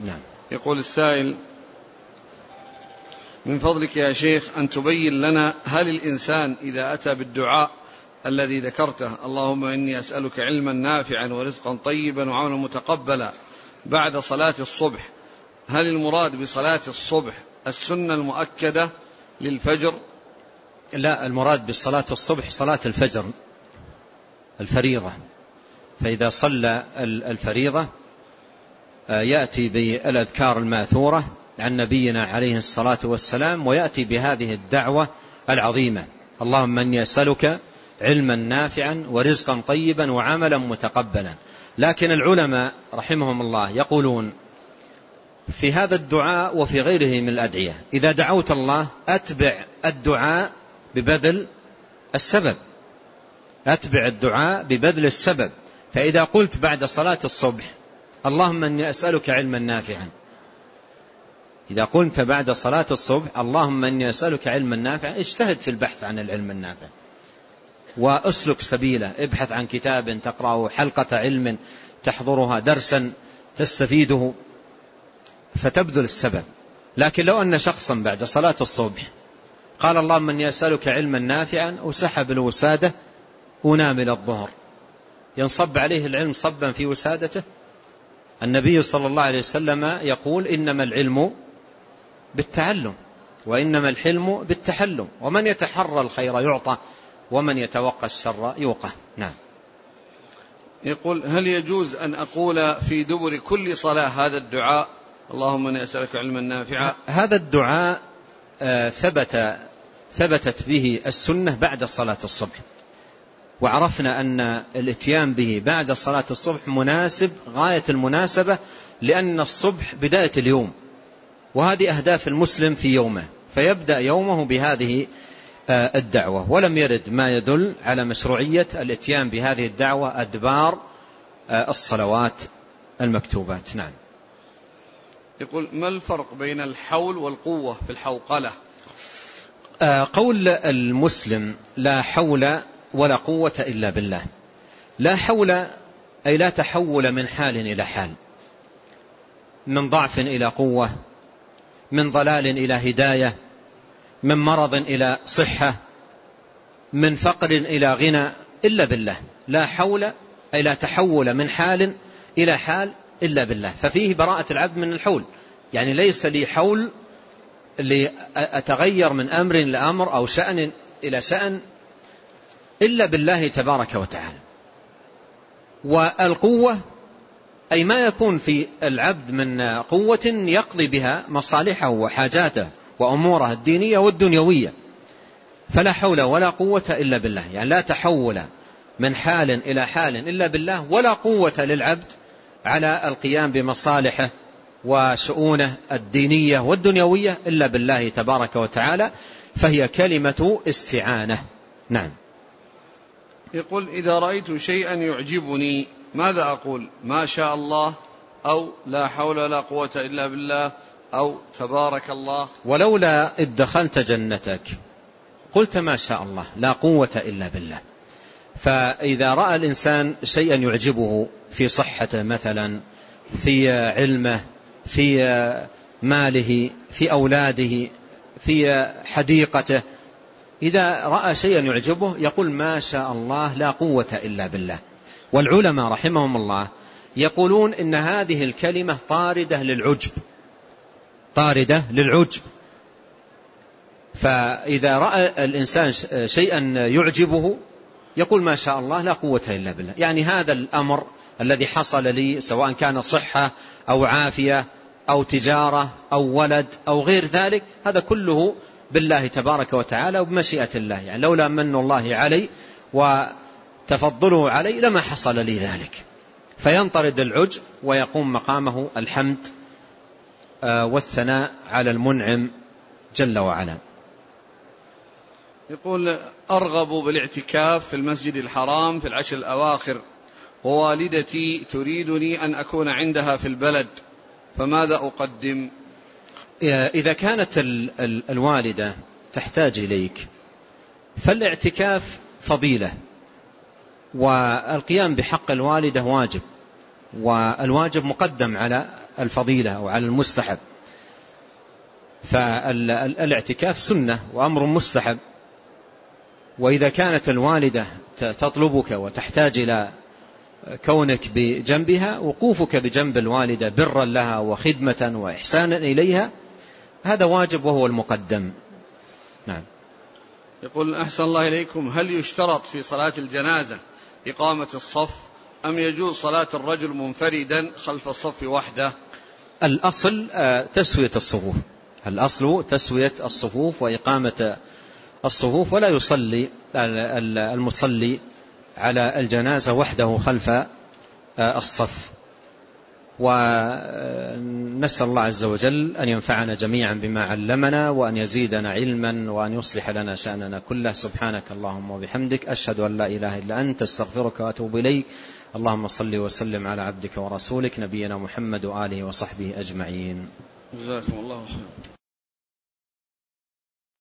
نعم. يقول السائل من فضلك يا شيخ أن تبين لنا هل الإنسان إذا أتى بالدعاء الذي ذكرته اللهم إني أسألك علما نافعا ورزقا طيبا وعونا متقبلا بعد صلاة الصبح هل المراد بصلاة الصبح السنة المؤكدة للفجر؟ لا المراد بصلاة الصبح صلاة الفجر الفريضة. فإذا صلى الفريضة يأتي بالأذكار الماثورة عن نبينا عليه الصلاة والسلام ويأتي بهذه الدعوة العظيمة. اللهم أني أسألك علما نافعا ورزقا طيبا وعملا متقبلا. لكن العلماء رحمهم الله يقولون في هذا الدعاء وفي غيره من الأدعية إذا دعوت الله أتبع الدعاء ببذل السبب. أتبع الدعاء ببذل السبب. فإذا قلت بعد صلاة الصبح اللهم أني أسألك علما نافعا. إذا قلت بعد صلاة الصبح اللهم أني أسألك علما نافعا اجتهد في البحث عن العلم النافع. وأسلك سبيله ابحث عن كتاب تقرأه حلقة علم تحضرها درسا تستفيده. فتبذل السبب. لكن لو أن شخصا بعد صلاة الصبح قال اللهم أني أسألك علما نافعا وسحب الوسادة ونام إلى الظهر. ينصب عليه العلم صبا في وسادته النبي صلى الله عليه وسلم يقول إنما العلم بالتعلم وإنما الحلم بالتحلم. ومن يتحرى الخير يعطى ومن يتوقى الشر يوقى. نعم. يقول هل يجوز أن أقول في دبر كل صلاة هذا الدعاء؟ اللهم إني أسألك علما نافعا. هذا الدعاء آه، ثبت ثبتت به السنة بعد صلاة الصبح. وعرفنا أن الإتيان به بعد صلاة الصبح مناسب غاية المناسبة لأن الصبح بداية اليوم. وهذه أهداف المسلم في يومه. فيبدأ يومه بهذه آه، الدعوة. ولم يرد ما يدل على مشروعية الإتيان بهذه الدعوة أدبار آه، الصلوات المكتوبات. نعم. يقول ما الفرق بين الحول والقوة في الحوقلة؟ آه، قول المسلم لا حول ولا قوة إلا بالله. لا حول أي لا تحول من حال إلى حال. من ضعف إلى قوة من ضلال إلى هداية من مرض إلى صحة من فقر إلى غنى إلا بالله. لا حول أي لا تحول من حال إلى حال إلا بالله. ففيه براءة العبد من الحول. يعني ليس لي حول لأتغير من أمر إلى أمر أو شأن إلى شأن إلا بالله تبارك وتعالى. والقوة أي ما يكون في العبد من قوة يقضي بها مصالحه وحاجاته وأموره الدينية والدنيوية. فلا حول ولا قوة إلا بالله. يعني لا تحول من حال إلى حال إلا بالله ولا قوة للعبد على القيام بمصالحه وشؤونه الدينية والدنيوية إلا بالله تبارك وتعالى فهي كلمة استعانة. نعم. يقول إذا رأيت شيئا يعجبني ماذا أقول؟ ما شاء الله أو لا حول ولا قوة إلا بالله أو تبارك الله. ولولا إذ دخلت جنتك قلت ما شاء الله لا قوة إلا بالله. فإذا رأى الإنسان شيئا يعجبه في صحته مثلا في علمه في ماله في أولاده في حديقته إذا رأى شيئا يعجبه يقول ما شاء الله لا قوة إلا بالله. والعلماء رحمهم الله يقولون إن هذه الكلمة طاردة للعجب. طاردة للعجب. فإذا رأى الإنسان شيئا يعجبه يقول ما شاء الله لا قوة إلا بالله. يعني هذا الأمر الذي حصل لي سواء كان صحة أو عافية أو تجارة أو ولد أو غير ذلك هذا كله بالله تبارك وتعالى وبمشيئة الله. يعني لولا من الله علي وتفضله علي لما حصل لي ذلك. فينطرد العجب ويقوم مقامه الحمد آه، والثناء على المنعم جل وعلا. يقول أرغب بالاعتكاف في المسجد الحرام في العشر الأواخر. ووالدتي تريدني أن أكون عندها في البلد فماذا أقدم؟ إذا كانت الوالدة تحتاج إليك فالاعتكاف فضيلة والقيام بحق الوالدة واجب والواجب مقدم على الفضيلة أو على المستحب. فالاعتكاف سنة وأمر مستحب. وإذا كانت الوالدة تطلبك وتحتاج إلى كونك بجنبها وقوفك بجنب الوالدة برا لها وخدمة وإحسانا إليها هذا واجب وهو المقدم. نعم. يقول أحسن الله إليكم هل يشترط في صلاة الجنازة إقامة الصف أم يجوز صلاة الرجل منفردا خلف الصف وحده؟ الأصل آه، تسوية الصفوف. الأصل تسوية الصفوف وإقامة الصفوف ولا يصلي المصلي على الجنازة وحده خلف آه، الصف. ونسأل الله عز وجل أن ينفعنا جميعا بما علمنا وأن يزيدنا علما وأن يصلح لنا شأننا كله. سبحانك اللهم وبحمدك أشهد أن لا إله إلا أنت أستغفرك وأتوب إليك. اللهم صل وسلم على عبدك ورسولك نبينا محمد وآله وصحبه أجمعين. جزاكم الله خيرا.